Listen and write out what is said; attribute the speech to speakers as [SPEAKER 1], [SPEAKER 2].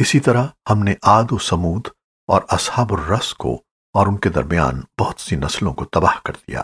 [SPEAKER 1] اسی طرح ہم نے عاد و سمود اور اصحاب الرس کو اور ان کے درمیان بہت سی نسلوں کو تباہ کر دیا۔